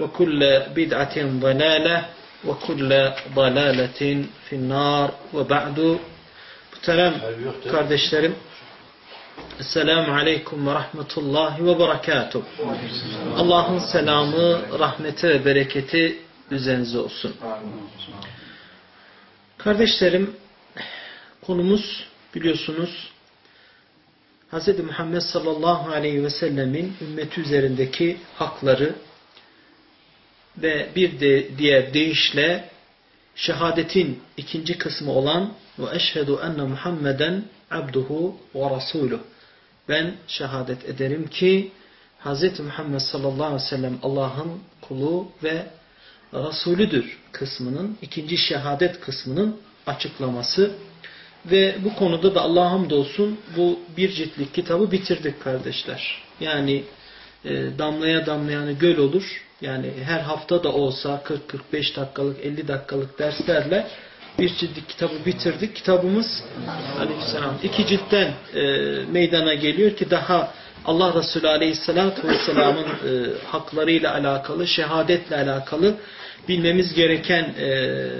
وكل بدعة ضلالة وكل ضلالة في النار وبعد Muhterem kardeşlerim Esselamu Aleyküm ve Rahmetullahi ve Berekatuhu Allah'ın selamı, rahmeti ve bereketi üzerinize olsun. Kardeşlerim konumuz biliyorsunuz Hz. Muhammed sallallahu aleyhi ve sellemin ümmeti üzerindeki hakları ve bir de diğer deyişle şehadetin ikinci kısmı olan ve eşhedü enne Muhammeden abduhu ve rasuluh. Ben şehadet ederim ki Hz. Muhammed sallallahu aleyhi ve sellem Allah'ın kulu ve Resulüdür kısmının, ikinci şehadet kısmının açıklaması ve bu konuda da Allah'a hamdolsun bu bir ciltlik kitabı bitirdik kardeşler. Yani e, damlaya damlayanı göl olur. Yani her hafta da olsa 40-45 dakikalık 50 dakikalık derslerle bir ciltlik kitabı bitirdik. Kitabımız aleyhisselam iki ciltten e, meydana geliyor ki daha Allah Resulü aleyhisselatü vesselamın e, haklarıyla alakalı, şehadetle alakalı bilmemiz gereken e,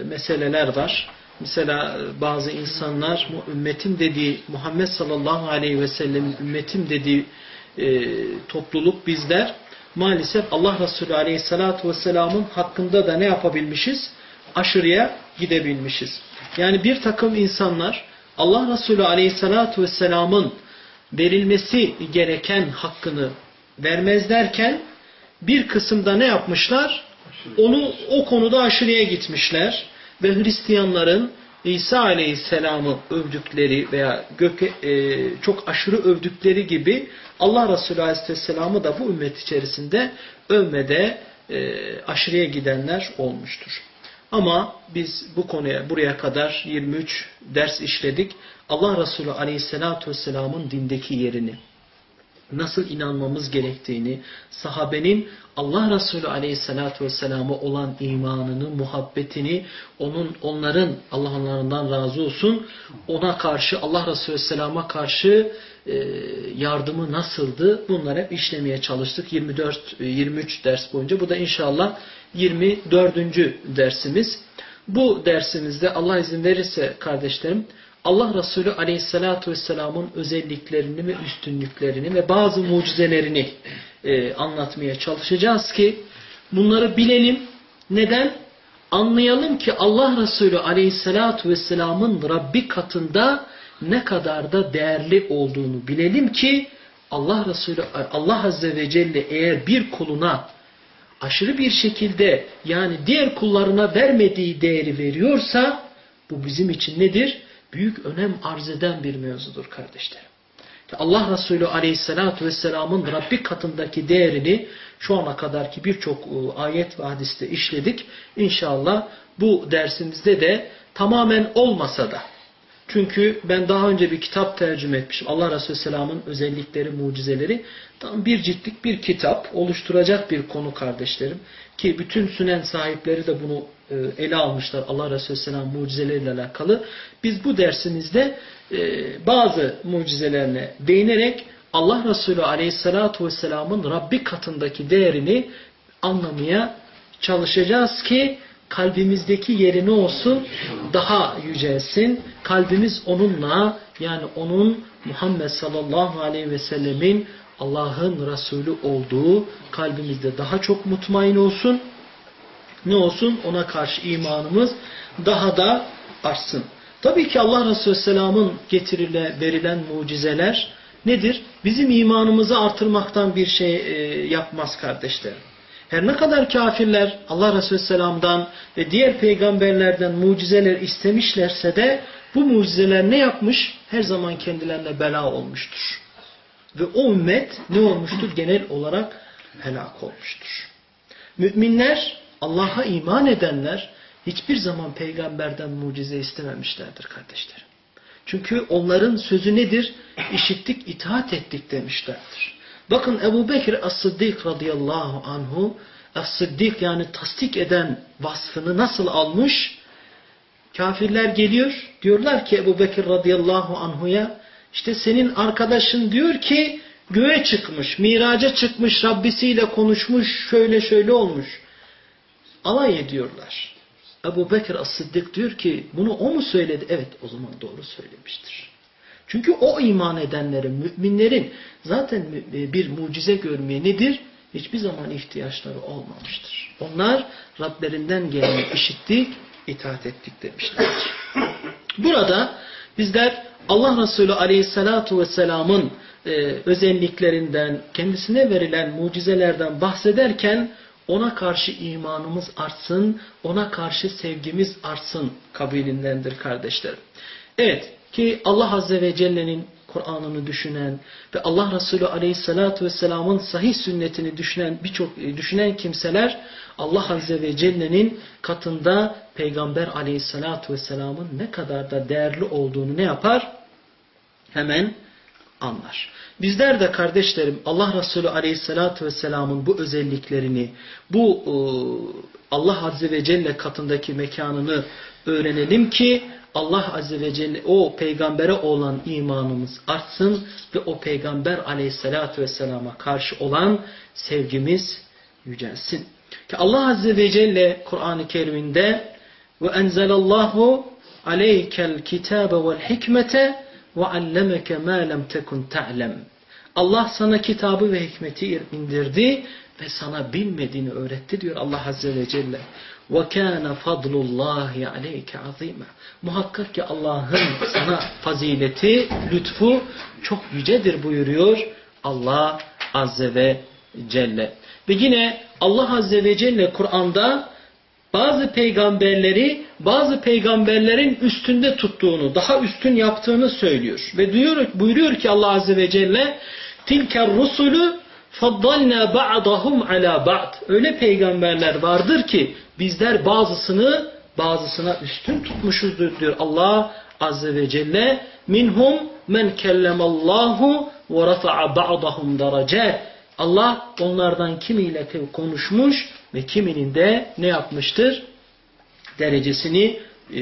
meseleler var. Mesela bazı insanlar ümmetim dediği Muhammed sallallahu aleyhi ve sellemin ümmetim dediği topluluk bizler maalesef Allah Resulü aleyhissalatu vesselamın hakkında da ne yapabilmişiz? Aşırıya gidebilmişiz. Yani bir takım insanlar Allah Resulü aleyhissalatu vesselamın verilmesi gereken hakkını vermezlerken bir kısımda ne yapmışlar? Onu o konuda aşırıya gitmişler ve Hristiyanların İsa Aleyhisselam'ı övdükleri veya göke, e, çok aşırı övdükleri gibi Allah Resulü Aleyhisselam'ı da bu ümmet içerisinde övmede e, aşırıya gidenler olmuştur. Ama biz bu konuya buraya kadar 23 ders işledik. Allah Resulü Aleyhisselatü Vesselam'ın dindeki yerini, nasıl inanmamız gerektiğini, sahabenin Allah Resulü Aleyhisselatü Vesselam'a olan imanını, muhabbetini, onun onların Allah onlarından razı olsun, ona karşı Allah Resulü Aleyhisselam'a karşı e, yardımı nasıldı? Bunları hep işlemeye çalıştık 24 23 ders boyunca. Bu da inşallah 24. dersimiz. Bu dersimizde Allah izin verirse kardeşlerim Allah Resulü Aleyhisselatü Vesselam'ın özelliklerini ve üstünlüklerini ve bazı mucizelerini e, anlatmaya çalışacağız ki bunları bilelim. Neden? Anlayalım ki Allah Resulü Aleyhisselatü Vesselam'ın Rabbi katında ne kadar da değerli olduğunu bilelim ki Allah Resulü Allah Azze ve Celle eğer bir kuluna aşırı bir şekilde yani diğer kullarına vermediği değeri veriyorsa bu bizim için nedir? Büyük önem arz eden bir mevzudur kardeşlerim. Allah Resulü Aleyhisselatü Vesselam'ın Rabbi katındaki değerini şu ana kadarki birçok e, ayet ve hadiste işledik. İnşallah bu dersimizde de tamamen olmasa da çünkü ben daha önce bir kitap tercüme etmişim. Allah Resulü Selam'ın özellikleri, mucizeleri. Tam bir ciltlik bir kitap oluşturacak bir konu kardeşlerim. Ki bütün sünen sahipleri de bunu ele almışlar Allah Resulü Selam mucizeleriyle alakalı. Biz bu dersimizde e, bazı mucizelerine değinerek Allah Resulü Aleyhisselatü Vesselam'ın Rabbi katındaki değerini anlamaya çalışacağız ki kalbimizdeki yeri ne olsun? Daha yücelsin. Kalbimiz onunla yani onun Muhammed sallallahu aleyhi ve sellemin Allah'ın Resulü olduğu kalbimizde daha çok mutmain olsun. Ne olsun? Ona karşı imanımız daha da artsın. Tabii ki Allah Resulü Selam'ın getirile verilen mucizeler nedir? Bizim imanımızı artırmaktan bir şey e, yapmaz kardeşlerim. Her ne kadar kafirler Allah Resulü Selam'dan ve diğer peygamberlerden mucizeler istemişlerse de bu mucizeler ne yapmış? Her zaman kendilerine bela olmuştur. Ve o ümmet ne olmuştur? Genel olarak helak olmuştur. Müminler, Allah'a iman edenler hiçbir zaman peygamberden mucize istememişlerdir kardeşlerim. Çünkü onların sözü nedir? İşittik, itaat ettik demişlerdir. Bakın Ebu Bekir As-Sıddik radıyallahu anhu As-Sıddik yani tasdik eden vasfını nasıl almış? Kafirler geliyor. Diyorlar ki Ebu Bekir radıyallahu anhuya işte senin arkadaşın diyor ki göğe çıkmış, miraca çıkmış, Rabbisiyle konuşmuş, şöyle şöyle olmuş. Alay ediyorlar. Ebu Bekir As-Sıddik diyor ki bunu o mu söyledi? Evet o zaman doğru söylemiştir. Çünkü o iman edenlerin, müminlerin zaten bir mucize görmeye nedir? Hiçbir zaman ihtiyaçları olmamıştır. Onlar Rablerinden geleni işittik, itaat ettik demişlerdir. Burada bizler Allah Resulü Aleyhisselatü Vesselam'ın e, özelliklerinden, kendisine verilen mucizelerden bahsederken ona karşı imanımız artsın, ona karşı sevgimiz artsın kabilindendir kardeşlerim. Evet ki Allah Azze ve Celle'nin Kur'an'ını düşünen ve Allah Resulü Aleyhisselatü Vesselam'ın sahih sünnetini düşünen birçok e, düşünen kimseler Allah Azze ve Celle'nin katında Peygamber Aleyhisselatü Vesselam'ın ne kadar da değerli olduğunu ne yapar? Hemen anlar. Bizler de kardeşlerim Allah Resulü Aleyhisselatü Vesselam'ın bu özelliklerini, bu e, Allah Azze ve Celle katındaki mekanını öğrenelim ki Allah Azze ve Celle o peygambere olan imanımız artsın ve o peygamber aleyhissalatü vesselama karşı olan sevgimiz yücelsin. Ki Allah Azze ve Celle Kur'an-ı Kerim'inde ve enzelallahu aleykel kitabe vel hikmete ve allemeke ma lem tekun ta'lem. Allah sana kitabı ve hikmeti indirdi ve sana bilmediğini öğretti diyor Allah Azze ve Celle. وَكَانَ فَضْلُ اللّٰهِ عَلَيْكَ عَظِيمًا Muhakkak ki Allah'ın sana fazileti, lütfu çok yücedir buyuruyor Allah Azze ve Celle. Ve yine Allah Azze ve Celle Kur'an'da bazı peygamberleri bazı peygamberlerin üstünde tuttuğunu, daha üstün yaptığını söylüyor. Ve duyuyor, buyuruyor ki Allah Azze ve Celle tilker rusulü faddalna ba'dahum ala ba'd. Öyle peygamberler vardır ki bizler bazısını bazısına üstün tutmuşuzdur diyor Allah Azze ve Celle. Minhum men kellemallahu ve rafa'a ba'dahum derece. Allah onlardan kimiyle konuşmuş ve kiminin de ne yapmıştır? Derecesini e,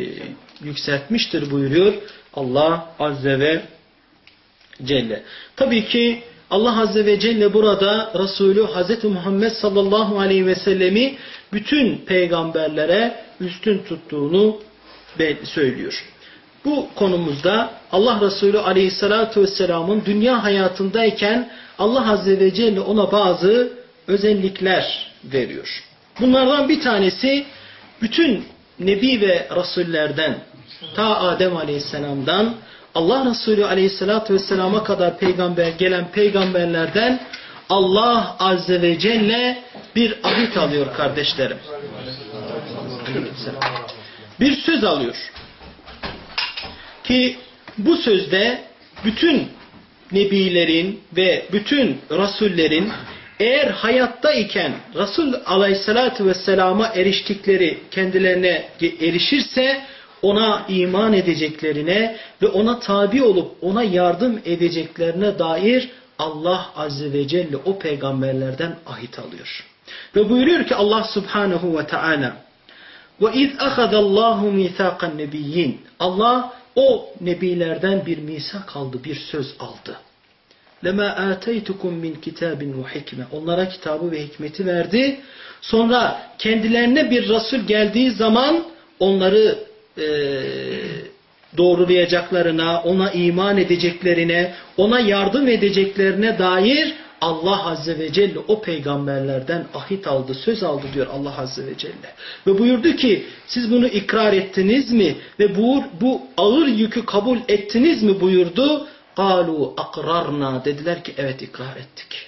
yükseltmiştir buyuruyor Allah Azze ve Celle. Tabii ki Allah Azze ve Celle burada Resulü Hz. Muhammed sallallahu aleyhi ve sellemi bütün peygamberlere üstün tuttuğunu söylüyor. Bu konumuzda Allah Resulü aleyhissalatu vesselamın dünya hayatındayken Allah Azze ve Celle ona bazı özellikler veriyor. Bunlardan bir tanesi bütün Nebi ve Resullerden ta Adem Aleyhisselam'dan Allah Resulü Aleyhisselatü Vesselam'a kadar peygamber gelen peygamberlerden Allah Azze ve Celle bir ahit alıyor kardeşlerim. Bir söz alıyor. Ki bu sözde bütün nebilerin ve bütün rasullerin eğer hayatta iken Resul Aleyhisselatü Vesselam'a eriştikleri kendilerine erişirse ona iman edeceklerine ve ona tabi olup ona yardım edeceklerine dair Allah Azze ve Celle o peygamberlerden ahit alıyor. Ve buyuruyor ki Allah Subhanahu ve Teala Ve iz ahadallahu misaqan nebiyyin. Allah o nebilerden bir misak aldı, bir söz aldı. Lema ateytukum min kitabin ve hikme. Onlara kitabı ve hikmeti verdi. Sonra kendilerine bir Resul geldiği zaman onları e, doğrulayacaklarına, ona iman edeceklerine, ona yardım edeceklerine dair Allah Azze ve Celle o peygamberlerden ahit aldı, söz aldı diyor Allah Azze ve Celle. Ve buyurdu ki siz bunu ikrar ettiniz mi ve bu, bu ağır yükü kabul ettiniz mi buyurdu. Kalu akrarna dediler ki evet ikrar ettik.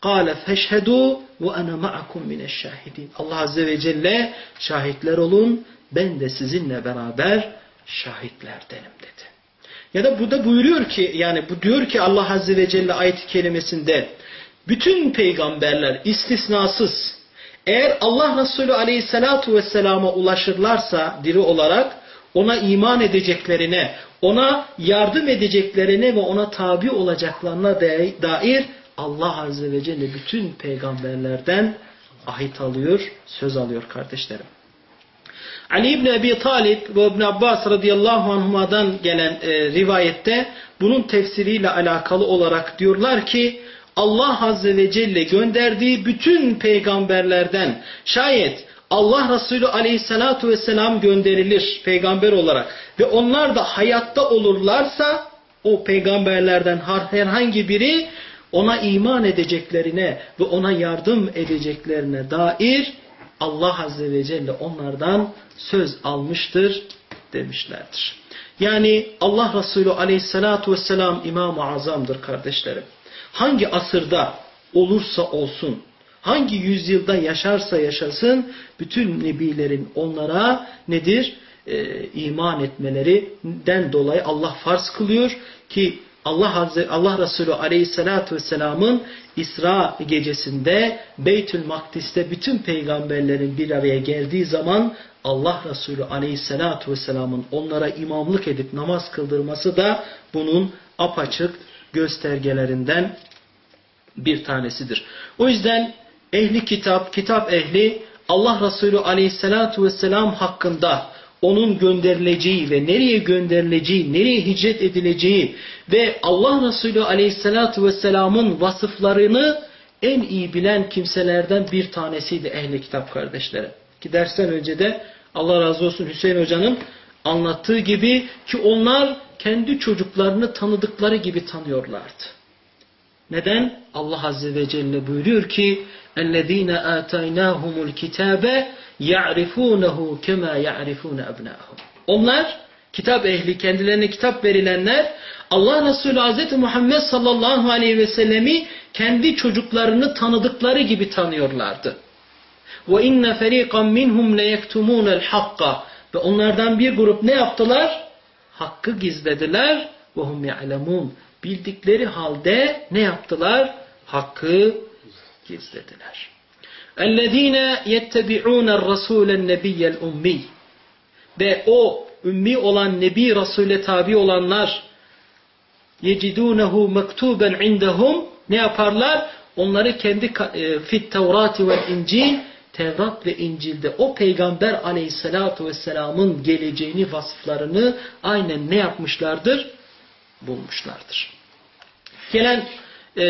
Kale feşhedu ve ana ma'akum mineşşahidin. Allah Azze ve Celle şahitler olun ben de sizinle beraber şahitlerdenim dedi. Ya da burada buyuruyor ki yani bu diyor ki Allah Azze ve Celle ayet-i kelimesinde bütün peygamberler istisnasız eğer Allah Resulü Aleyhisselatu Vesselam'a ulaşırlarsa diri olarak ona iman edeceklerine, ona yardım edeceklerine ve ona tabi olacaklarına dair Allah Azze ve Celle bütün peygamberlerden ahit alıyor, söz alıyor kardeşlerim. Ali İbni Ebi Talib ve İbn Abbas radıyallahu anhuma'dan gelen e, rivayette bunun tefsiriyle alakalı olarak diyorlar ki Allah Azze ve Celle gönderdiği bütün peygamberlerden şayet Allah Resulü aleyhissalatu vesselam gönderilir peygamber olarak ve onlar da hayatta olurlarsa o peygamberlerden herhangi biri ona iman edeceklerine ve ona yardım edeceklerine dair Allah Azze ve Celle onlardan söz almıştır demişlerdir. Yani Allah Resulü aleyhissalatu vesselam İmam-ı Azam'dır kardeşlerim. Hangi asırda olursa olsun, hangi yüzyılda yaşarsa yaşasın, bütün nebilerin onlara nedir? Ee, iman etmelerinden dolayı Allah farz kılıyor ki Allah Azze, Allah Resulü Aleyhisselatü Vesselam'ın İsra gecesinde Beytül Makdis'te bütün peygamberlerin bir araya geldiği zaman Allah Resulü Aleyhisselatü Vesselam'ın onlara imamlık edip namaz kıldırması da bunun apaçık göstergelerinden bir tanesidir. O yüzden ehli kitap, kitap ehli Allah Resulü Aleyhisselatü Vesselam hakkında onun gönderileceği ve nereye gönderileceği, nereye hicret edileceği ve Allah Resulü Aleyhisselatü Vesselam'ın vasıflarını en iyi bilen kimselerden bir tanesiydi ehli kitap kardeşleri. Ki dersten önce de Allah razı olsun Hüseyin Hoca'nın anlattığı gibi ki onlar kendi çocuklarını tanıdıkları gibi tanıyorlardı. Neden? Allah Azze ve Celle buyuruyor ki اَلَّذ۪ينَ آتَيْنَاهُمُ الْكِتَابَ يَعْرِفُونَهُ كَمَا يَعْرِفُونَ أَبْنَاهُمْ Onlar, kitap ehli, kendilerine kitap verilenler, Allah Resulü Hz. Muhammed sallallahu aleyhi ve sellemi kendi çocuklarını tanıdıkları gibi tanıyorlardı. وَاِنَّ فَر۪يقًا مِنْهُمْ لَيَكْتُمُونَ الْحَقَّ Ve onlardan bir grup ne yaptılar? Hakkı gizlediler. وَهُمْ يَعْلَمُونَ Bildikleri halde ne yaptılar? Hakkı gizlediler. اَلَّذ۪ينَ يَتَّبِعُونَ الرَّسُولَ النَّبِيَّ الْاُمِّيِّ Ve o ümmi olan Nebi Resul'e tabi olanlar يَجِدُونَهُ مَكْتُوبًا عِنْدَهُمْ Ne yaparlar? Onları kendi e, fit Tevrati ve İncil Tevrat ve İncil'de o peygamber aleyhissalatu vesselamın geleceğini, vasıflarını aynen ne yapmışlardır? Bulmuşlardır. Gelen e,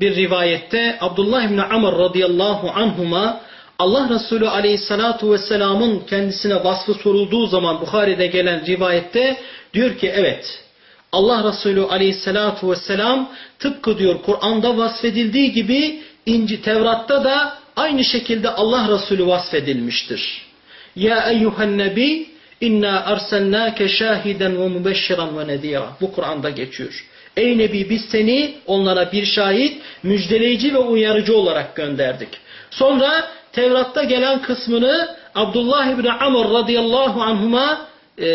bir rivayette Abdullah İbni Amr radıyallahu anhuma Allah Resulü aleyhissalatu vesselamın kendisine vasfı sorulduğu zaman Bukhari'de gelen rivayette diyor ki evet Allah Resulü aleyhissalatu vesselam tıpkı diyor Kur'an'da vasfedildiği gibi İnci Tevrat'ta da aynı şekilde Allah Resulü vasfedilmiştir. Ya eyyuhen nebi inna arsalnake şahiden ve mübeşşiran ve nedira. Bu Kur'an'da geçiyor. Ey Nebi biz seni onlara bir şahit, müjdeleyici ve uyarıcı olarak gönderdik. Sonra Tevrat'ta gelen kısmını Abdullah İbni Amr radıyallahu anhuma e,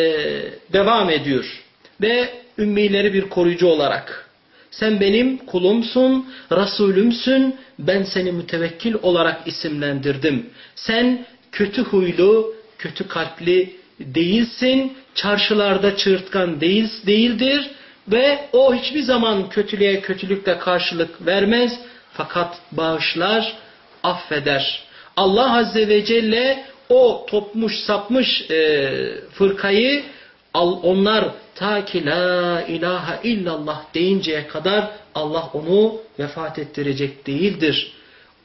devam ediyor. Ve ümmileri bir koruyucu olarak. Sen benim kulumsun, Resulümsün, ben seni mütevekkil olarak isimlendirdim. Sen kötü huylu, kötü kalpli değilsin, çarşılarda çığırtkan değil, değildir ve o hiçbir zaman kötülüğe kötülükle karşılık vermez fakat bağışlar, affeder. Allah Azze ve Celle o topmuş sapmış e, fırkayı onlar ta ki la ilahe illallah deyinceye kadar Allah onu vefat ettirecek değildir.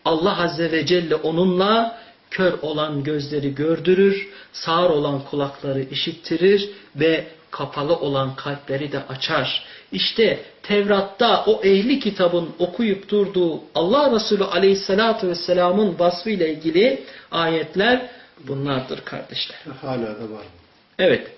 Allah Azze ve Celle onunla kör olan gözleri gördürür, sağır olan kulakları işittirir ve kapalı olan kalpleri de açar. İşte Tevrat'ta o ehli kitabın okuyup durduğu Allah Resulü Aleyhisselatü Vesselam'ın vasfıyla ilgili ayetler bunlardır kardeşler. Hala da var. Evet.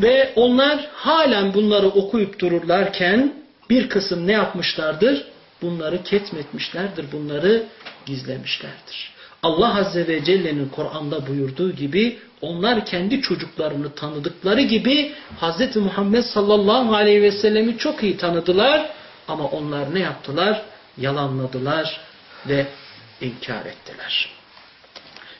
Ve onlar halen bunları okuyup dururlarken bir kısım ne yapmışlardır? Bunları ketmetmişlerdir, bunları gizlemişlerdir. Allah Azze ve Celle'nin Kur'an'da buyurduğu gibi onlar kendi çocuklarını tanıdıkları gibi Hz. Muhammed sallallahu aleyhi ve sellemi çok iyi tanıdılar ama onlar ne yaptılar? Yalanladılar ve inkar ettiler.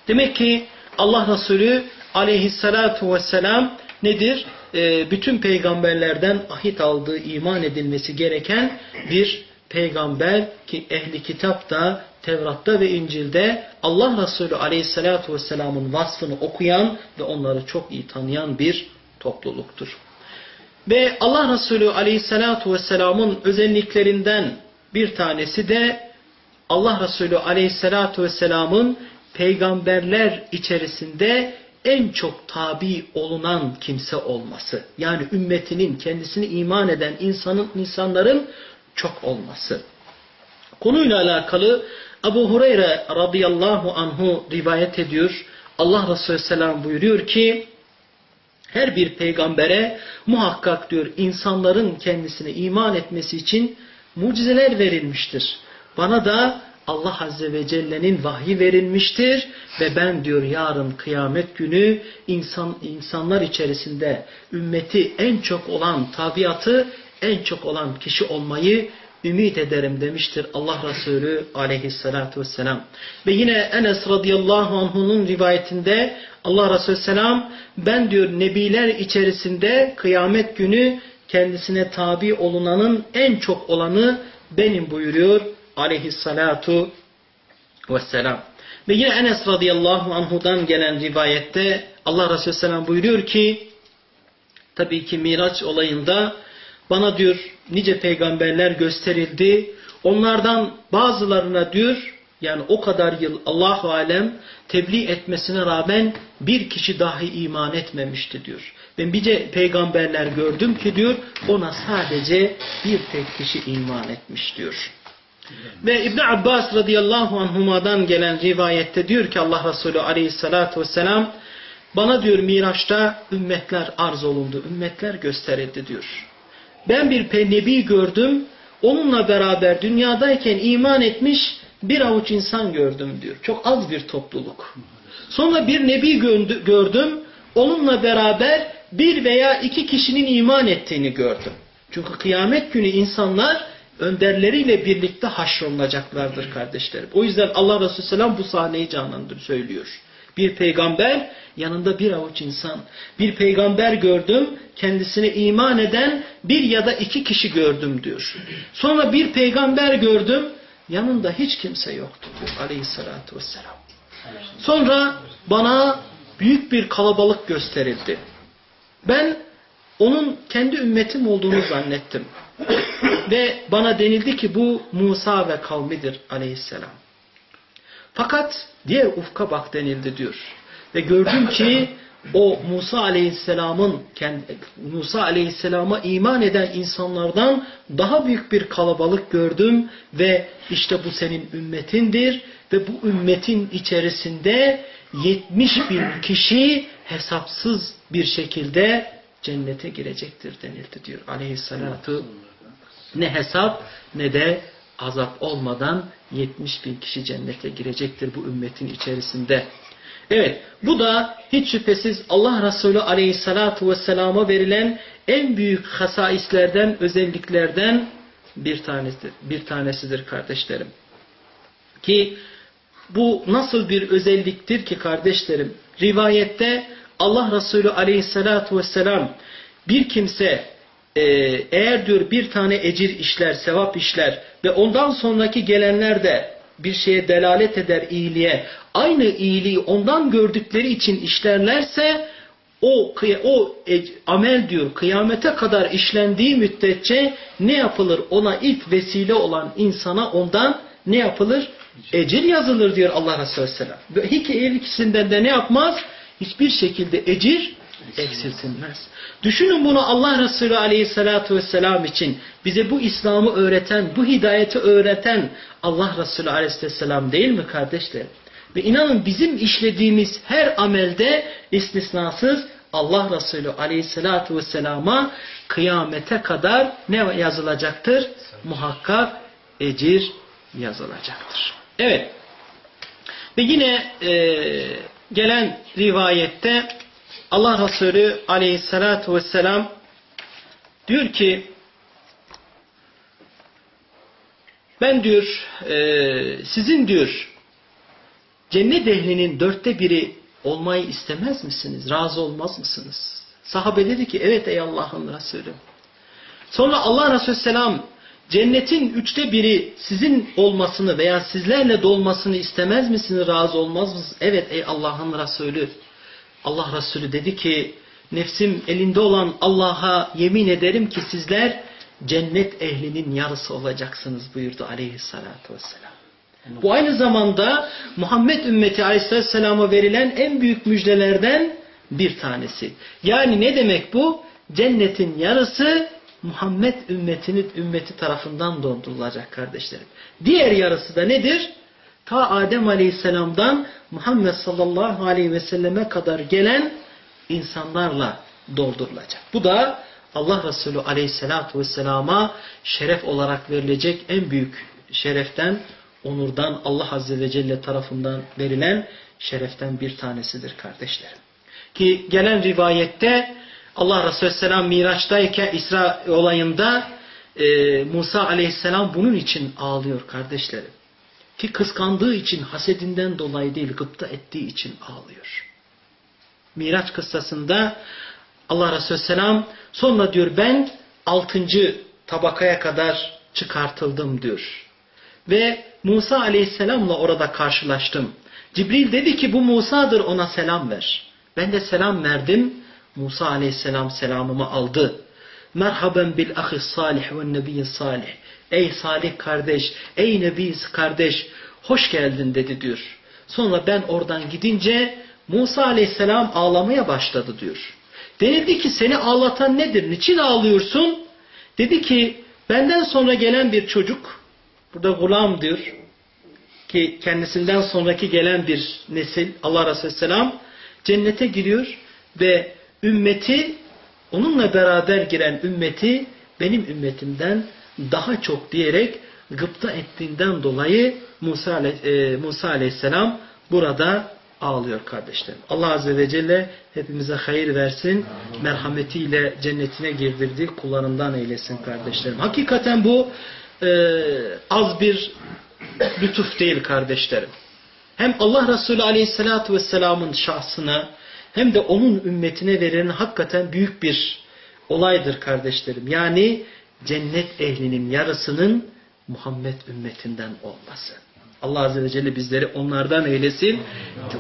Demek ki Allah Resulü aleyhissalatu vesselam nedir? Ee, bütün peygamberlerden ahit aldığı iman edilmesi gereken bir peygamber ki ehli kitapta Tevrat'ta ve İncil'de Allah Resulü Aleyhisselatü Vesselam'ın vasfını okuyan ve onları çok iyi tanıyan bir topluluktur. Ve Allah Resulü Aleyhisselatü Vesselam'ın özelliklerinden bir tanesi de Allah Resulü Aleyhisselatü Vesselam'ın peygamberler içerisinde en çok tabi olunan kimse olması. Yani ümmetinin kendisini iman eden insanın insanların çok olması. Konuyla alakalı Abu Hureyre radıyallahu anhu rivayet ediyor. Allah Resulü selam buyuruyor ki her bir peygambere muhakkak diyor insanların kendisine iman etmesi için mucizeler verilmiştir. Bana da Allah Azze ve Celle'nin vahyi verilmiştir ve ben diyor yarın kıyamet günü insan insanlar içerisinde ümmeti en çok olan tabiatı en çok olan kişi olmayı ümit ederim demiştir Allah Resulü aleyhissalatu vesselam. Ve yine Enes radıyallahu anh'unun rivayetinde Allah Resulü selam ben diyor nebiler içerisinde kıyamet günü kendisine tabi olunanın en çok olanı benim buyuruyor aleyhissalatu vesselam. Ve yine Enes radıyallahu anhudan gelen rivayette Allah Resulü selam buyuruyor ki tabii ki Miraç olayında bana diyor nice peygamberler gösterildi. Onlardan bazılarına diyor yani o kadar yıl Allahu alem tebliğ etmesine rağmen bir kişi dahi iman etmemişti diyor. Ben bir peygamberler gördüm ki diyor ona sadece bir tek kişi iman etmiş diyor. Ve İbn Abbas radıyallahu anhuma'dan gelen rivayette diyor ki Allah Resulü aleyhissalatu vesselam bana diyor Miraç'ta ümmetler arz olundu, ümmetler gösterildi diyor. Ben bir nebi gördüm, onunla beraber dünyadayken iman etmiş bir avuç insan gördüm diyor. Çok az bir topluluk. Sonra bir nebi gördüm, onunla beraber bir veya iki kişinin iman ettiğini gördüm. Çünkü kıyamet günü insanlar önderleriyle birlikte haşrolunacaklardır kardeşlerim. O yüzden Allah Resulü Selam bu sahneyi canlandır söylüyor. Bir peygamber yanında bir avuç insan. Bir peygamber gördüm kendisine iman eden bir ya da iki kişi gördüm diyor. Sonra bir peygamber gördüm yanında hiç kimse yoktu diyor aleyhissalatü vesselam. Sonra bana büyük bir kalabalık gösterildi. Ben onun kendi ümmetim olduğunu zannettim. Ve bana denildi ki bu Musa ve kavmidir aleyhisselam. Fakat diğer ufka bak denildi diyor. Ve gördüm ki o Musa aleyhisselamın Musa aleyhisselama iman eden insanlardan daha büyük bir kalabalık gördüm ve işte bu senin ümmetindir ve bu ümmetin içerisinde 70 bin kişi hesapsız bir şekilde cennete girecektir denildi diyor aleyhissalatu. Ne hesap ne de azap olmadan 70 bin kişi cennete girecektir bu ümmetin içerisinde. Evet bu da hiç şüphesiz Allah Resulü aleyhissalatu vesselama verilen en büyük hasaislerden, özelliklerden bir tanesidir, bir tanesidir kardeşlerim. Ki bu nasıl bir özelliktir ki kardeşlerim? Rivayette Allah Resulü aleyhissalatu vesselam bir kimse e, eğer diyor bir tane ecir işler, sevap işler ve ondan sonraki gelenler de bir şeye delalet eder iyiliğe, aynı iyiliği ondan gördükleri için işlerlerse o, o amel diyor kıyamete kadar işlendiği müddetçe ne yapılır? Ona ilk vesile olan insana ondan ne yapılır? Ecir yazılır diyor Allah Resulü Aleyhisselam. Her ikisinden de ne yapmaz? Hiçbir şekilde ecir eksiltilmez. Düşünün bunu Allah Resulü Aleyhisselatü Vesselam için bize bu İslam'ı öğreten, bu hidayeti öğreten Allah Resulü Aleyhisselam değil mi kardeşlerim? Ve inanın bizim işlediğimiz her amelde istisnasız Allah Resulü Aleyhisselatü Vesselam'a kıyamete kadar ne yazılacaktır? Muhakkak ecir yazılacaktır. Evet. Ve yine e, gelen rivayette Allah Resulü aleyhissalatu vesselam diyor ki ben diyor e, sizin diyor cennet ehlinin dörtte biri olmayı istemez misiniz? Razı olmaz mısınız? Sahabe dedi ki evet ey Allah'ın Resulü. Sonra Allah Resulü selam cennetin üçte biri sizin olmasını veya sizlerle dolmasını istemez misiniz? Razı olmaz mısınız? Evet ey Allah'ın Resulü. Allah Resulü dedi ki nefsim elinde olan Allah'a yemin ederim ki sizler cennet ehlinin yarısı olacaksınız buyurdu aleyhissalatü vesselam. Bu aynı zamanda Muhammed ümmeti aleyhisselam'a verilen en büyük müjdelerden bir tanesi. Yani ne demek bu? Cennetin yarısı Muhammed ümmetinin ümmeti tarafından dondurulacak kardeşlerim. Diğer yarısı da nedir? Ta Adem Aleyhisselam'dan Muhammed sallallahu aleyhi ve selleme kadar gelen insanlarla doldurulacak. Bu da Allah Resulü aleyhissalatu vesselama şeref olarak verilecek en büyük şereften, onurdan Allah Azze ve Celle tarafından verilen şereften bir tanesidir kardeşlerim. Ki gelen rivayette Allah Resulü Aleyhisselam Miraç'tayken İsra olayında e, Musa Aleyhisselam bunun için ağlıyor kardeşlerim. Ki kıskandığı için hasedinden dolayı değil gıpta ettiği için ağlıyor. Miraç kıssasında Allah Resulü Selam sonra diyor ben altıncı tabakaya kadar çıkartıldım diyor. Ve Musa Aleyhisselam'la orada karşılaştım. Cibril dedi ki bu Musa'dır ona selam ver. Ben de selam verdim. Musa Aleyhisselam selamımı aldı. Merhaben bil ahi salih ve nebiyyi salih. Ey salih kardeş, ey nebi kardeş, hoş geldin dedi diyor. Sonra ben oradan gidince Musa aleyhisselam ağlamaya başladı diyor. Denildi ki seni ağlatan nedir? Niçin ağlıyorsun? Dedi ki benden sonra gelen bir çocuk, burada gulam diyor ki kendisinden sonraki gelen bir nesil Allah Resulü Selam cennete giriyor ve ümmeti onunla beraber giren ümmeti benim ümmetimden daha çok diyerek gıpta ettiğinden dolayı Musa, e, Musa aleyhisselam burada ağlıyor kardeşlerim. Allah Azze ve Celle hepimize hayır versin. Merhametiyle cennetine girdirdi. Kullarından eylesin kardeşlerim. Hakikaten bu e, az bir lütuf değil kardeşlerim. Hem Allah Resulü Aleyhisselatü Vesselam'ın şahsına hem de onun ümmetine verilen hakikaten büyük bir olaydır kardeşlerim. Yani cennet ehlinin yarısının Muhammed ümmetinden olması. Allah Azze ve Celle bizleri onlardan eylesin.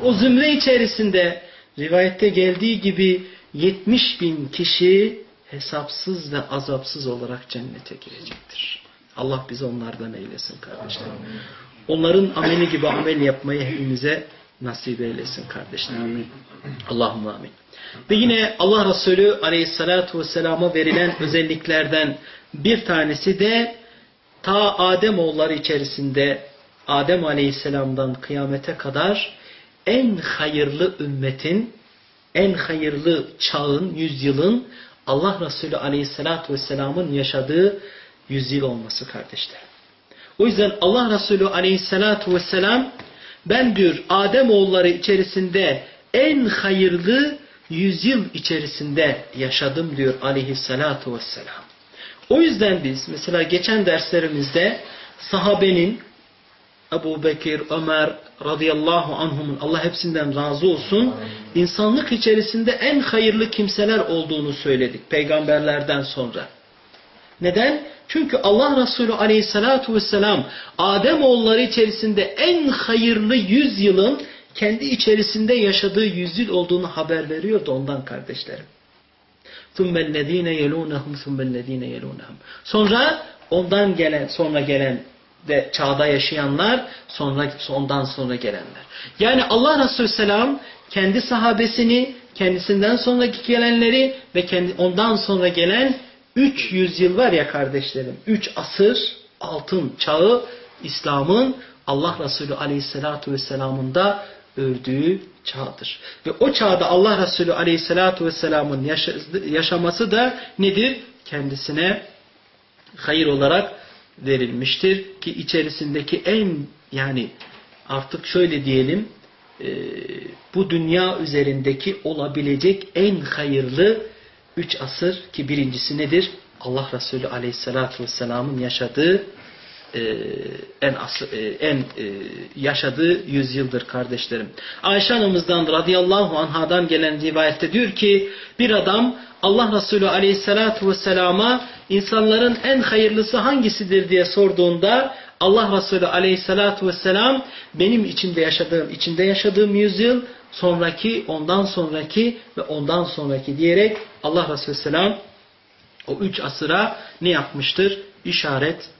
O zümre içerisinde rivayette geldiği gibi 70 bin kişi hesapsız ve azapsız olarak cennete girecektir. Allah bizi onlardan eylesin kardeşlerim. Onların ameli gibi amel yapmayı hepimize nasip eylesin kardeşlerim. Amin. Allahümme amin. Ve yine Allah Resulü aleyhissalatu vesselama verilen özelliklerden bir tanesi de ta Adem oğulları içerisinde Adem aleyhisselamdan kıyamete kadar en hayırlı ümmetin, en hayırlı çağın, yüzyılın Allah Resulü aleyhissalatu vesselamın yaşadığı yüzyıl olması kardeşler. O yüzden Allah Resulü aleyhissalatu vesselam ben diyor Adem oğulları içerisinde en hayırlı yüzyıl içerisinde yaşadım diyor aleyhissalatu vesselam. O yüzden biz mesela geçen derslerimizde sahabenin Ebu Bekir, Ömer radıyallahu anhumun Allah hepsinden razı olsun insanlık içerisinde en hayırlı kimseler olduğunu söyledik peygamberlerden sonra. Neden? Çünkü Allah Resulü aleyhissalatu vesselam Adem oğulları içerisinde en hayırlı yüzyılın kendi içerisinde yaşadığı yüzyıl olduğunu haber veriyordu ondan kardeşlerim. ثُمَّ الَّذ۪ينَ يَلُونَهُمْ ثُمَّ الَّذ۪ينَ يَلُونَهُمْ Sonra ondan gelen, sonra gelen de çağda yaşayanlar, sonra ondan sonra gelenler. Yani Allah Resulü Selam kendi sahabesini, kendisinden sonraki gelenleri ve kendi ondan sonra gelen 300 yıl var ya kardeşlerim. 3 asır altın çağı İslam'ın Allah Resulü Aleyhisselatü Vesselam'ın da ördüğü çağdır. Ve o çağda Allah Resulü Aleyhisselatü Vesselam'ın yaşaması da nedir? Kendisine hayır olarak verilmiştir ki içerisindeki en yani artık şöyle diyelim e, bu dünya üzerindeki olabilecek en hayırlı üç asır ki birincisi nedir? Allah Resulü Aleyhisselatü Vesselam'ın yaşadığı e, en asır, e, en e, yaşadığı yüzyıldır kardeşlerim. Ayşe anamızdan radıyallahu anhadan gelen rivayette diyor ki bir adam Allah Resulü aleyhissalatu vesselama insanların en hayırlısı hangisidir diye sorduğunda Allah Resulü aleyhissalatu vesselam benim içinde yaşadığım, içinde yaşadığım yüzyıl, sonraki, ondan sonraki ve ondan sonraki diyerek Allah Resulü selam o üç asıra ne yapmıştır? İşaret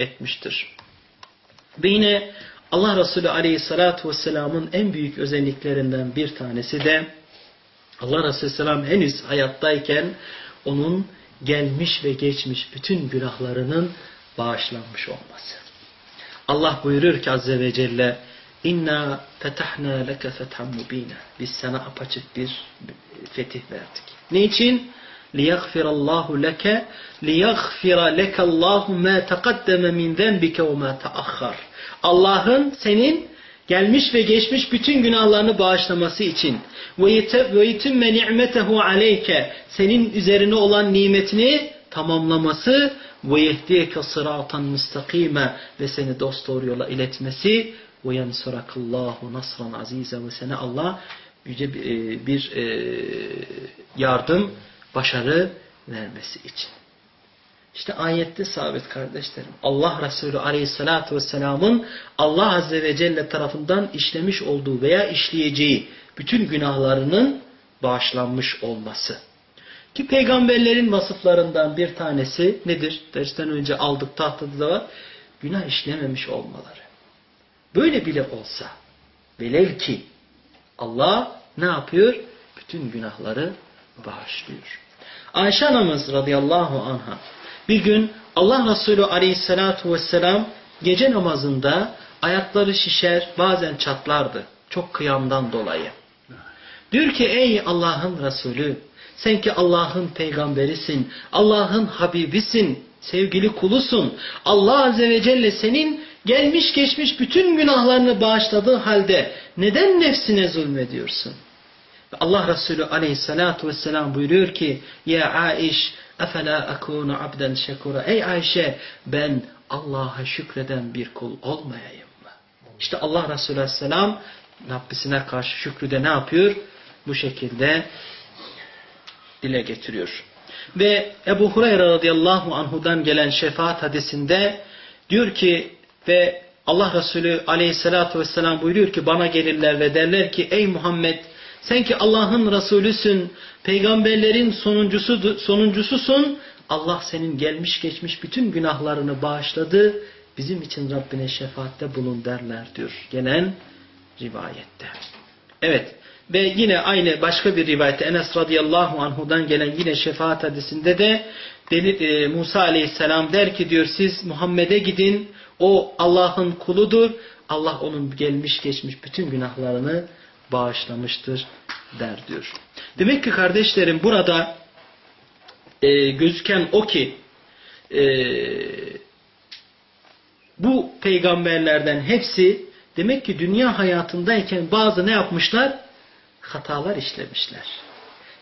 etmiştir. Ve yine Allah Resulü aleyhissalatu vesselamın en büyük özelliklerinden bir tanesi de Allah Resulü Selam henüz hayattayken onun gelmiş ve geçmiş bütün günahlarının bağışlanmış olması. Allah buyurur ki Azze ve Celle İnna fetahna leke fethan mubina. Biz sana apaçık bir fetih verdik. Ne için? لِيَغْفِرَ اللّٰهُ لَكَ لِيَغْفِرَ لَكَ اللّٰهُ مَا تَقَدَّمَ مِنْ ذَنْبِكَ وَمَا تَأَخَّرْ Allah'ın senin gelmiş ve geçmiş bütün günahlarını bağışlaması için ve yetimme ni'metehu aleyke senin üzerine olan nimetini tamamlaması ve yehdiyeke sıratan müstakime ve seni dost doğru yola iletmesi ve yansurakallahu nasran azize ve seni Allah yüce bir e, yardım, başarı vermesi için. İşte ayette sabit kardeşlerim. Allah Resulü Aleyhisselatü Vesselam'ın Allah Azze ve Celle tarafından işlemiş olduğu veya işleyeceği bütün günahlarının bağışlanmış olması. Ki peygamberlerin vasıflarından bir tanesi nedir? Dersten önce aldık tahtada da var. Günah işlememiş olmaları. Böyle bile olsa velev ki Allah ne yapıyor? Bütün günahları bağışlıyor. Ayşe anamız radıyallahu anha bir gün Allah Resulü aleyhissalatu vesselam gece namazında ayakları şişer bazen çatlardı. Çok kıyamdan dolayı. Diyor ki ey Allah'ın Resulü sen ki Allah'ın peygamberisin, Allah'ın habibisin, sevgili kulusun. Allah Azze ve Celle senin gelmiş geçmiş bütün günahlarını bağışladığı halde neden nefsine zulmediyorsun? Allah Resulü aleyhissalatu vesselam buyuruyor ki Ya Aiş efela akunu abden şekura Ey Ayşe ben Allah'a şükreden bir kul olmayayım mı? İşte Allah Resulü aleyhisselam Rabbisine karşı şükrü de ne yapıyor? Bu şekilde dile getiriyor. Ve Ebu Hureyre radıyallahu anhudan gelen şefaat hadisinde diyor ki ve Allah Resulü aleyhissalatu vesselam buyuruyor ki bana gelirler ve derler ki ey Muhammed sen ki Allah'ın Resulüsün, peygamberlerin sonuncusu, sonuncususun. Allah senin gelmiş geçmiş bütün günahlarını bağışladı. Bizim için Rabbine şefaatte bulun derler diyor. Gelen rivayette. Evet. Ve yine aynı başka bir rivayette Enes radıyallahu anhudan gelen yine şefaat hadisinde de e, Musa aleyhisselam der ki diyor siz Muhammed'e gidin. O Allah'ın kuludur. Allah onun gelmiş geçmiş bütün günahlarını bağışlamıştır der diyor. Demek ki kardeşlerim burada e, gözüken o ki e, bu peygamberlerden hepsi demek ki dünya hayatındayken bazı ne yapmışlar? Hatalar işlemişler.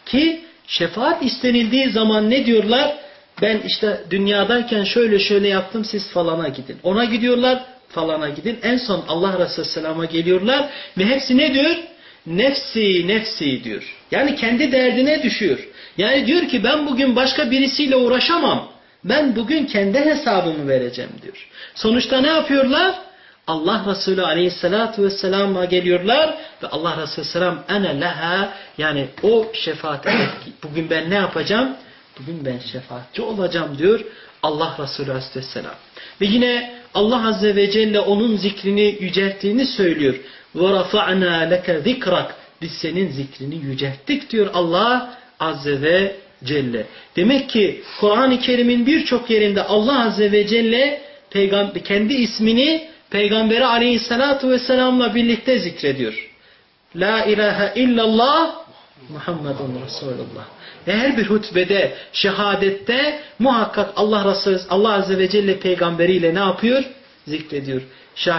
Ki şefaat istenildiği zaman ne diyorlar? Ben işte dünyadayken şöyle şöyle yaptım siz falana gidin. Ona gidiyorlar falana gidin. En son Allah Resulü Selam'a geliyorlar ve hepsi ne diyor? Nefsi nefsi diyor. Yani kendi derdine düşüyor. Yani diyor ki ben bugün başka birisiyle uğraşamam. Ben bugün kendi hesabımı vereceğim diyor. Sonuçta ne yapıyorlar? Allah Resulü aleyhissalatu vesselam'a geliyorlar ve Allah Resulü selam ene leha yani o şefaat bugün ben ne yapacağım? Bugün ben şefaatçi olacağım diyor Allah Resulü aleyhisselam. Ve yine Allah Azze ve Celle onun zikrini yücelttiğini söylüyor. وَرَفَعْنَا لَكَ ذِكْرَكَ Biz senin zikrini yücelttik diyor Allah Azze ve Celle. Demek ki Kur'an-ı Kerim'in birçok yerinde Allah Azze ve Celle peygamber, kendi ismini Peygamberi Aleyhisselatü Vesselam'la birlikte zikrediyor. La ilahe illallah Muhammedun Resulullah. Her bir hutbede, şehadette muhakkak Allah Resulü, Allah Azze ve Celle peygamberiyle ne yapıyor? Zikrediyor.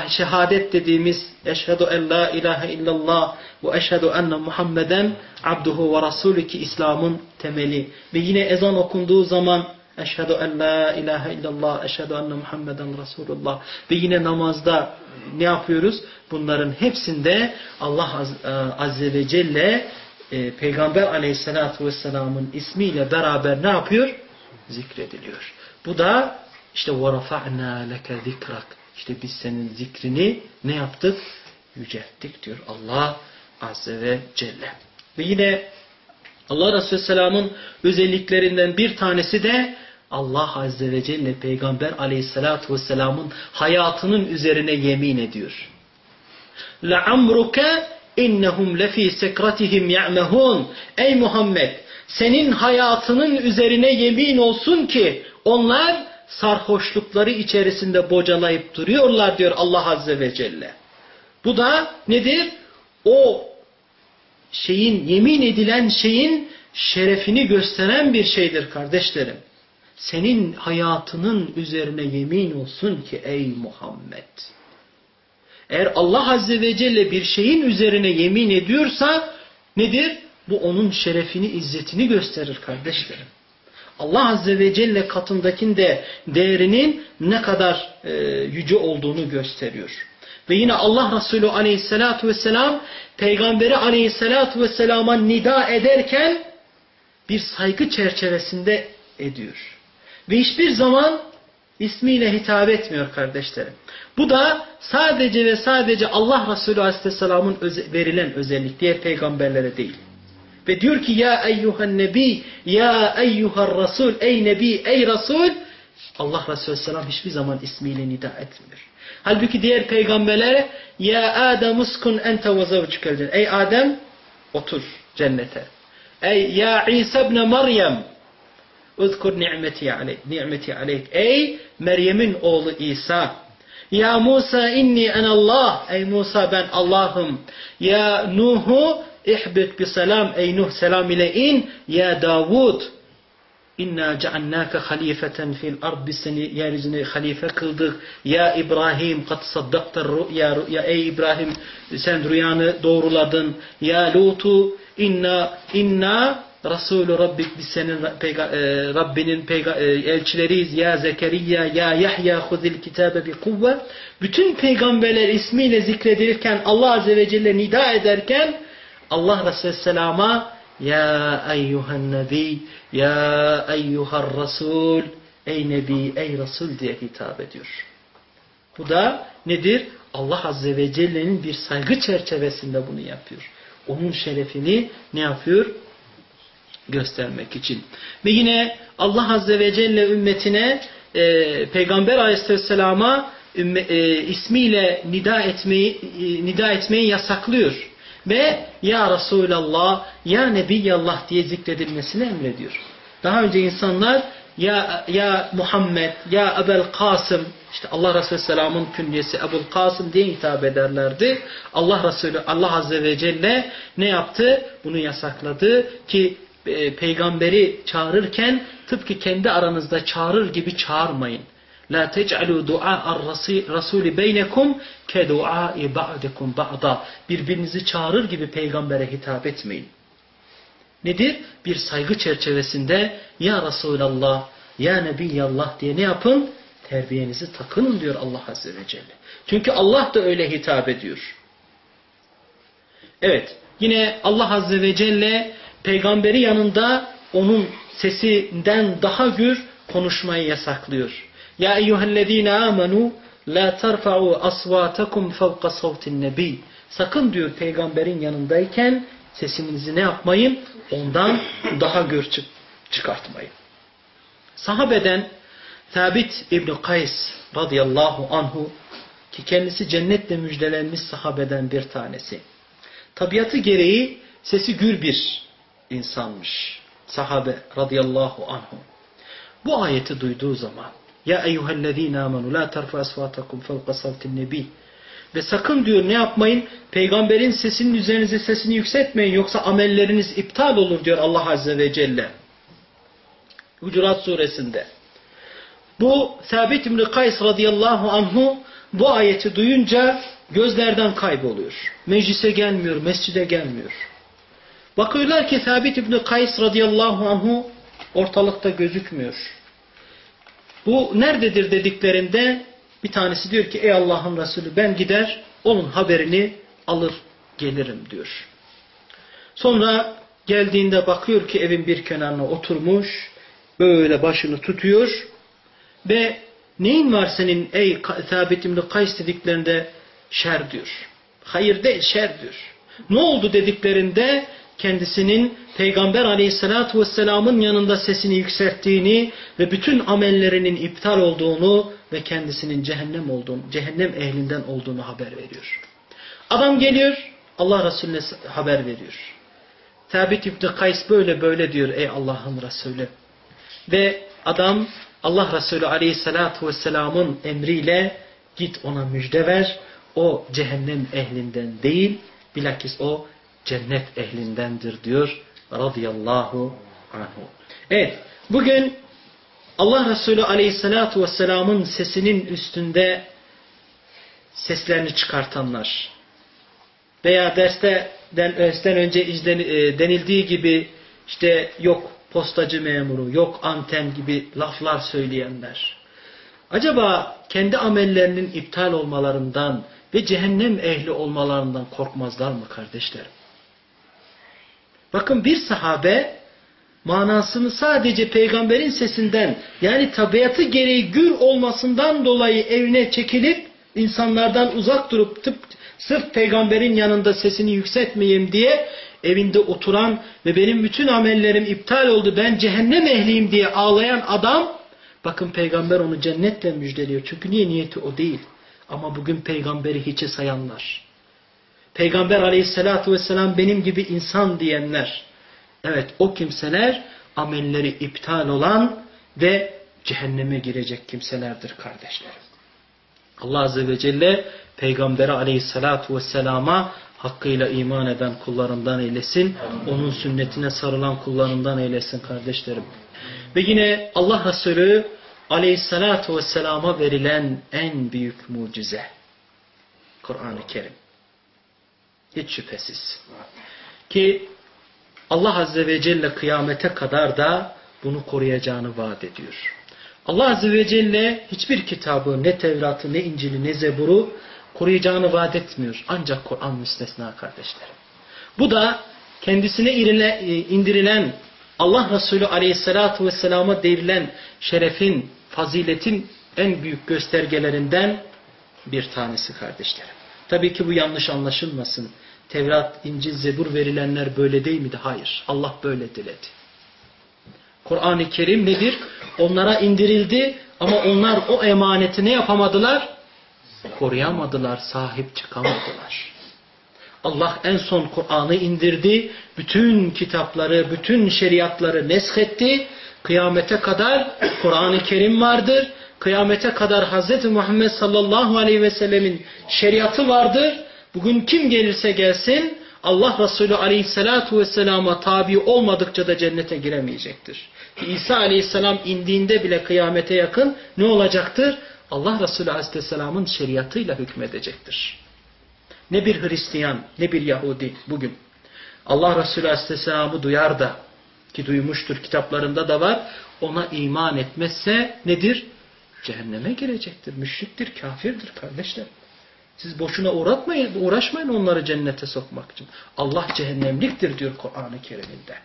Şehadet dediğimiz eşhedü en la ilahe illallah ve eşhedü enne Muhammeden abduhu ve rasulü ki İslam'ın temeli. Ve yine ezan okunduğu zaman eşhedü en la ilahe illallah, eşhedü enne Muhammeden Resulullah. Ve yine namazda ne yapıyoruz? Bunların hepsinde Allah e, Azze ve Celle e, Peygamber aleyhissalatü vesselamın ismiyle beraber ne yapıyor? Zikrediliyor. Bu da işte وَرَفَعْنَا لَكَ ذِكْرَكَ İşte biz senin zikrini ne yaptık? Yücelttik diyor Allah Azze ve Celle. Ve yine Allah Resulü Selam'ın özelliklerinden bir tanesi de Allah Azze ve Celle Peygamber Aleyhisselatü Vesselam'ın hayatının üzerine yemin ediyor. لَعَمْرُكَ İnnehum lefi sekratihim ya'mehun. Ey Muhammed senin hayatının üzerine yemin olsun ki onlar sarhoşlukları içerisinde bocalayıp duruyorlar diyor Allah Azze ve Celle. Bu da nedir? O şeyin yemin edilen şeyin şerefini gösteren bir şeydir kardeşlerim. Senin hayatının üzerine yemin olsun ki ey Muhammed. Eğer Allah Azze ve Celle bir şeyin üzerine yemin ediyorsa nedir? Bu onun şerefini, izzetini gösterir kardeşlerim. Allah Azze ve Celle katındakinde değerinin ne kadar e, yüce olduğunu gösteriyor. Ve yine Allah Resulü aleyhissalatu vesselam peygamberi aleyhissalatu vesselama nida ederken bir saygı çerçevesinde ediyor. Ve hiçbir zaman ismiyle hitap etmiyor kardeşlerim. Bu da sadece ve sadece Allah Resulü Aleyhisselam'ın verilen özellik diğer peygamberlere değil. Ve diyor ki ya eyyuhan nebi, ya eyyuhar rasul, ey nebi, ey rasul. Allah Resulü Aleyhisselam hiçbir zaman ismiyle nida etmiyor. Halbuki diğer peygamberlere ya Adem uskun ente ve zavcukel Ey Adem otur cennete. Ey ya İsa ibn Meryem Uzkur ni'meti aleyk. Ni'meti aleyk. Ey Meryem'in oğlu İsa. Ya Musa inni enallah. Ey Musa ben Allah'ım. Ya Nuhu ihbit bi selam. Ey Nuh selam ile in. Ya Davud. İnna ceannâke halifeten fil ard. Biz seni yeryüzüne halife kıldık. Ya İbrahim kat saddaktar rüya. Ya ey İbrahim sen rüyanı doğruladın. Ya Lutu inna inna Resulü Rabbik biz senin e, Rabbinin e, elçileriyiz. Ya Zekeriya, ya Yahya huzil kitabe bi kuvve. Bütün peygamberler ismiyle zikredilirken Allah Azze ve Celle nida ederken Allah Resulü Selam'a Ya eyyuhen nebi, ya eyyuhar Resul, ey Nebi, ey Resul diye hitap ediyor. Bu da nedir? Allah Azze ve Celle'nin bir saygı çerçevesinde bunu yapıyor. Onun şerefini ne yapıyor? Göstermek için. Ve yine Allah Azze ve Celle ümmetine e, Peygamber Aleyhisselam'a e, ismiyle nida etmeyi, e, nida etmeyi yasaklıyor. Ve Ya Resulallah, Ya Nebiyallah diye zikredilmesini emrediyor. Daha önce insanlar ya, ya Muhammed, ya Ebel Kasım, işte Allah Resulü Selam'ın künyesi Ebul Kasım diye hitap ederlerdi. Allah Resulü, Allah Azze ve Celle ne yaptı? Bunu yasakladı ki e, peygamberi çağırırken tıpkı kendi aranızda çağırır gibi çağırmayın. La tec'alu du'a'ar rasuli beynekum ke du'a'i ba'dekum ba'da. Birbirinizi çağırır gibi peygambere hitap etmeyin. Nedir? Bir saygı çerçevesinde ya Resulallah, ya Nebiyallah diye ne yapın? Terbiyenizi takının diyor Allah Azze ve Celle. Çünkü Allah da öyle hitap ediyor. Evet. Yine Allah Azze ve Celle peygamberi yanında onun sesinden daha gür konuşmayı yasaklıyor. Ya eyyühellezine amenu la terfa'u asvatakum fevka savtin nebi. Sakın diyor peygamberin yanındayken sesinizi ne yapmayın? Ondan daha gür çıkartmayın. Sahabeden Thabit İbni Kays radıyallahu anhu ki kendisi cennetle müjdelenmiş sahabeden bir tanesi. Tabiatı gereği sesi gür bir insanmış. Sahabe radıyallahu anhu. Bu ayeti duyduğu zaman Ya eyyühellezine amenu la terfa asfatakum fevka savtin nebi ve sakın diyor ne yapmayın? Peygamberin sesinin üzerinize sesini yükseltmeyin yoksa amelleriniz iptal olur diyor Allah Azze ve Celle. Hucurat suresinde. Bu Sabit İbni Kays radıyallahu anhu bu ayeti duyunca gözlerden kayboluyor. Meclise gelmiyor, mescide gelmiyor. Bakıyorlar ki Sabit İbni Kays radıyallahu anhu ortalıkta gözükmüyor. Bu nerededir dediklerinde bir tanesi diyor ki ey Allah'ın Resulü ben gider onun haberini alır gelirim diyor. Sonra geldiğinde bakıyor ki evin bir kenarına oturmuş böyle başını tutuyor ve neyin var senin ey Thabit İbni Kays dediklerinde şer diyor. Hayır değil şer diyor. Ne oldu dediklerinde kendisinin Peygamber aleyhissalatu vesselamın yanında sesini yükselttiğini ve bütün amellerinin iptal olduğunu ve kendisinin cehennem olduğunu, cehennem ehlinden olduğunu haber veriyor. Adam geliyor, Allah Resulüne haber veriyor. Thabit İbni Kays böyle böyle diyor ey Allah'ın Resulü. Ve adam Allah Resulü aleyhissalatu vesselamın emriyle git ona müjde ver. O cehennem ehlinden değil, bilakis o cennet ehlindendir diyor radıyallahu anhu. Evet, bugün Allah Resulü aleyhissalatu vesselamın sesinin üstünde seslerini çıkartanlar veya derste dersten önce e, denildiği gibi işte yok postacı memuru, yok anten gibi laflar söyleyenler. Acaba kendi amellerinin iptal olmalarından ve cehennem ehli olmalarından korkmazlar mı kardeşlerim? Bakın bir sahabe manasını sadece peygamberin sesinden yani tabiatı gereği gür olmasından dolayı evine çekilip insanlardan uzak durup tıp, sırf peygamberin yanında sesini yükseltmeyeyim diye evinde oturan ve benim bütün amellerim iptal oldu ben cehennem ehliyim diye ağlayan adam bakın peygamber onu cennetle müjdeliyor. Çünkü niye niyeti o değil. Ama bugün peygamberi hiçe sayanlar. Peygamber aleyhissalatu vesselam benim gibi insan diyenler. Evet o kimseler amelleri iptal olan ve cehenneme girecek kimselerdir kardeşlerim. Allah Azze ve Celle Peygamberi aleyhissalatu vesselama hakkıyla iman eden kullarından eylesin. Onun sünnetine sarılan kullarından eylesin kardeşlerim. Ve yine Allah Resulü aleyhissalatu vesselama verilen en büyük mucize. Kur'an-ı Kerim. Hiç şüphesiz. Ki Allah Azze ve Celle kıyamete kadar da bunu koruyacağını vaat ediyor. Allah Azze ve Celle hiçbir kitabı ne Tevrat'ı ne İncil'i ne Zebur'u koruyacağını vaat etmiyor. Ancak Kur'an müstesna kardeşlerim. Bu da kendisine e, indirilen Allah Resulü Aleyhisselatü Vesselam'a devrilen şerefin, faziletin en büyük göstergelerinden bir tanesi kardeşlerim. Tabii ki bu yanlış anlaşılmasın. Tevrat, İncil, Zebur verilenler böyle değil miydi? Hayır. Allah böyle diledi. Kur'an-ı Kerim nedir? Onlara indirildi ama onlar o emaneti ne yapamadılar? Koruyamadılar, sahip çıkamadılar. Allah en son Kur'an'ı indirdi, bütün kitapları, bütün şeriatları neshetti. Kıyamete kadar Kur'an-ı Kerim vardır. Kıyamete kadar Hz. Muhammed sallallahu aleyhi ve sellemin şeriatı vardır. Bugün kim gelirse gelsin Allah Resulü aleyhissalatu vesselama tabi olmadıkça da cennete giremeyecektir. İsa aleyhisselam indiğinde bile kıyamete yakın ne olacaktır? Allah Resulü aleyhisselamın şeriatıyla hükmedecektir. Ne bir Hristiyan ne bir Yahudi bugün Allah Resulü aleyhisselamı duyar da ki duymuştur kitaplarında da var ona iman etmezse nedir? Cehenneme girecektir, müşriktir, kafirdir kardeşler. Siz boşuna uğratmayın, uğraşmayın onları cennete sokmak için. Allah cehennemliktir diyor Kur'an-ı Kerim'inde.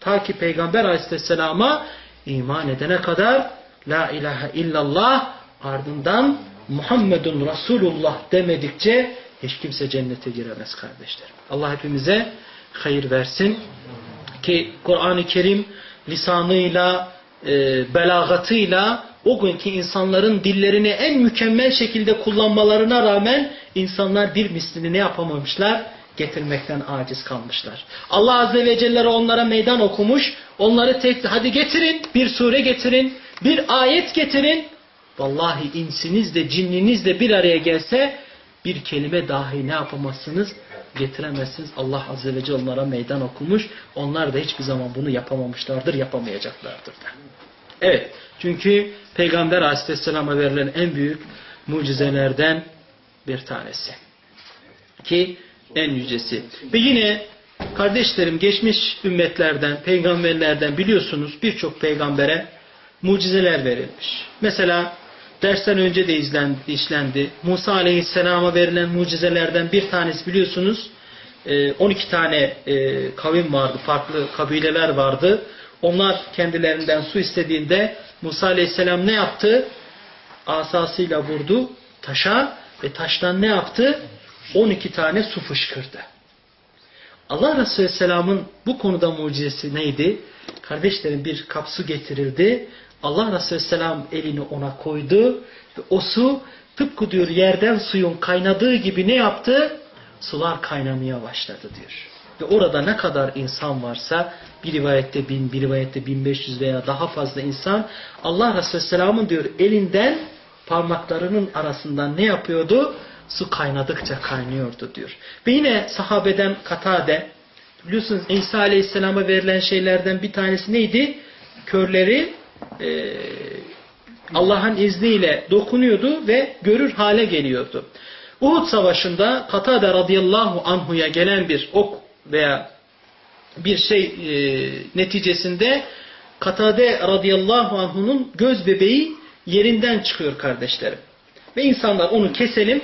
Ta ki Peygamber aleyhisselama iman edene kadar La ilahe illallah ardından Muhammedun Resulullah demedikçe hiç kimse cennete giremez kardeşlerim. Allah hepimize hayır versin. Ki Kur'an-ı Kerim lisanıyla, e, belagatıyla o günkü insanların dillerini en mükemmel şekilde kullanmalarına rağmen insanlar bir mislini ne yapamamışlar? Getirmekten aciz kalmışlar. Allah Azze ve Celle onlara meydan okumuş. Onları tek hadi getirin bir sure getirin. Bir ayet getirin. Vallahi insiniz de cinniniz de bir araya gelse bir kelime dahi ne yapamazsınız? Getiremezsiniz. Allah Azze ve Celle onlara meydan okumuş. Onlar da hiçbir zaman bunu yapamamışlardır, yapamayacaklardır da. Evet. Çünkü Peygamber Aleyhisselam'a verilen en büyük mucizelerden bir tanesi. Ki en yücesi. Ve yine kardeşlerim geçmiş ümmetlerden, peygamberlerden biliyorsunuz birçok peygambere mucizeler verilmiş. Mesela dersten önce de izlendi, işlendi. Musa Aleyhisselam'a verilen mucizelerden bir tanesi biliyorsunuz 12 tane kavim vardı, farklı kabileler vardı. Onlar kendilerinden su istediğinde Musa Aleyhisselam ne yaptı? Asasıyla vurdu taşa ve taştan ne yaptı? 12 tane su fışkırdı. Allah Resulü Aleyhisselam'ın bu konuda mucizesi neydi? Kardeşlerim bir kap su getirildi. Allah Resulü Aleyhisselam elini ona koydu ve o su tıpkı diyor yerden suyun kaynadığı gibi ne yaptı? Sular kaynamaya başladı diyor. Ve orada ne kadar insan varsa bir rivayette bin, bir rivayette bin beş yüz veya daha fazla insan Allah Resulü Aleyhisselam'ın diyor elinden parmaklarının arasından ne yapıyordu? Su kaynadıkça kaynıyordu diyor. Ve yine sahabeden Katade biliyorsunuz İsa Aleyhisselam'a verilen şeylerden bir tanesi neydi? Körleri e, Allah'ın izniyle dokunuyordu ve görür hale geliyordu. Uhud Savaşı'nda Katade radıyallahu anhuya gelen bir ok veya bir şey e, neticesinde Katade radıyallahu anh'unun göz bebeği yerinden çıkıyor kardeşlerim. Ve insanlar onu keselim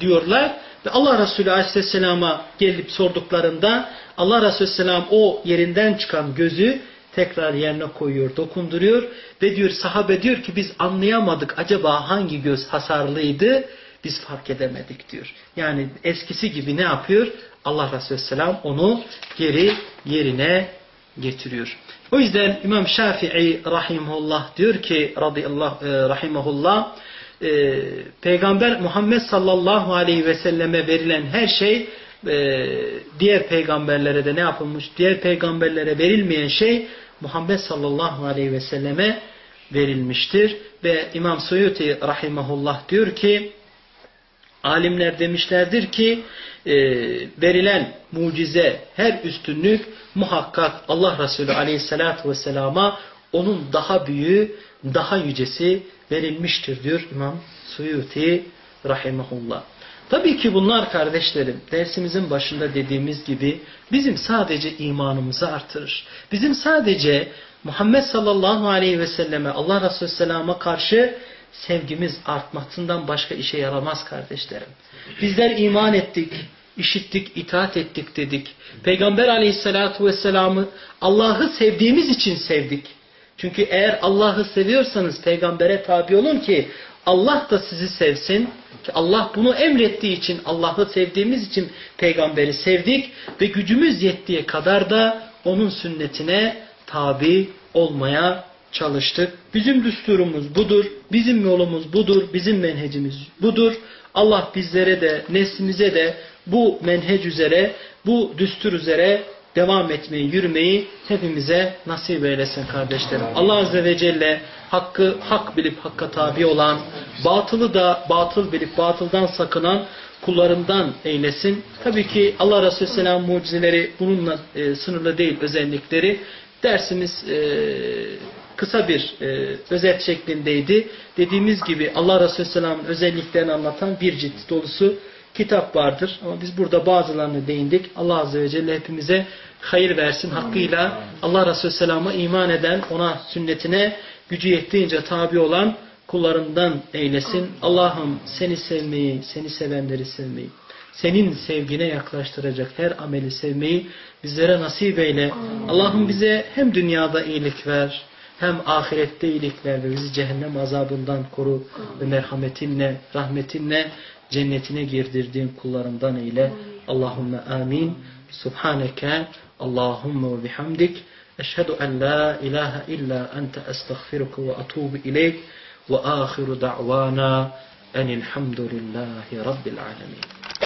diyorlar. Ve Allah Resulü aleyhisselam'a gelip sorduklarında Allah Resulü aleyhisselam o yerinden çıkan gözü tekrar yerine koyuyor, dokunduruyor. Ve diyor sahabe diyor ki biz anlayamadık acaba hangi göz hasarlıydı biz fark edemedik diyor. Yani eskisi gibi ne yapıyor? Allah Resulü Selam onu geri yerine getiriyor. O yüzden İmam Şafii rahimullah diyor ki radıyallahu e, rahimahullah e, Peygamber Muhammed sallallahu aleyhi ve selleme verilen her şey e, diğer peygamberlere de ne yapılmış? Diğer peygamberlere verilmeyen şey Muhammed sallallahu aleyhi ve selleme verilmiştir. Ve İmam Suyuti rahimahullah diyor ki alimler demişlerdir ki e, verilen mucize her üstünlük muhakkak Allah Resulü aleyhissalatu vesselama onun daha büyüğü, daha yücesi verilmiştir diyor İmam Suyuti rahimahullah. Tabii ki bunlar kardeşlerim dersimizin başında dediğimiz gibi bizim sadece imanımızı artırır. Bizim sadece Muhammed sallallahu aleyhi ve selleme Allah Resulü sellem'e karşı sevgimiz artmasından başka işe yaramaz kardeşlerim. Bizler iman ettik, işittik, itaat ettik dedik. Peygamber aleyhissalatu vesselam'ı Allah'ı sevdiğimiz için sevdik. Çünkü eğer Allah'ı seviyorsanız peygambere tabi olun ki Allah da sizi sevsin. Ki Allah bunu emrettiği için Allah'ı sevdiğimiz için peygamberi sevdik ve gücümüz yettiği kadar da onun sünnetine tabi olmaya çalıştık. Bizim düsturumuz budur, bizim yolumuz budur, bizim menhecimiz budur. Allah bizlere de, neslimize de bu menhec üzere, bu düstur üzere devam etmeyi, yürümeyi hepimize nasip eylesin kardeşlerim. Allah Azze ve Celle hakkı hak bilip hakka tabi olan, batılı da batıl bilip batıldan sakınan kullarından eylesin. Tabii ki Allah Resulü Selam mucizeleri bununla e, sınırlı değil özellikleri. Dersimiz e, kısa bir e, özet şeklindeydi. Dediğimiz gibi Allah Resulü Selam'ın özelliklerini anlatan bir cilt dolusu kitap vardır. Ama biz burada bazılarını değindik. Allah Azze ve Celle hepimize hayır versin. Hakkıyla Allah Resulü Selam'a iman eden, ona sünnetine gücü yettiğince tabi olan kullarından eylesin. Allah'ım seni sevmeyi, seni sevenleri sevmeyi, senin sevgine yaklaştıracak her ameli sevmeyi bizlere nasip eyle. Allah'ım bize hem dünyada iyilik ver, hem ahirette iyilikler ve bizi cehennem azabından koru ve merhametinle, rahmetinle cennetine girdirdiğin kullarından eyle. Allahümme amin. Subhaneke Allahümme ve bihamdik. Eşhedü en la ilahe illa ente estağfiruke ve atubu ileyk. Ve ahiru da'vana enilhamdülillahi rabbil alemin.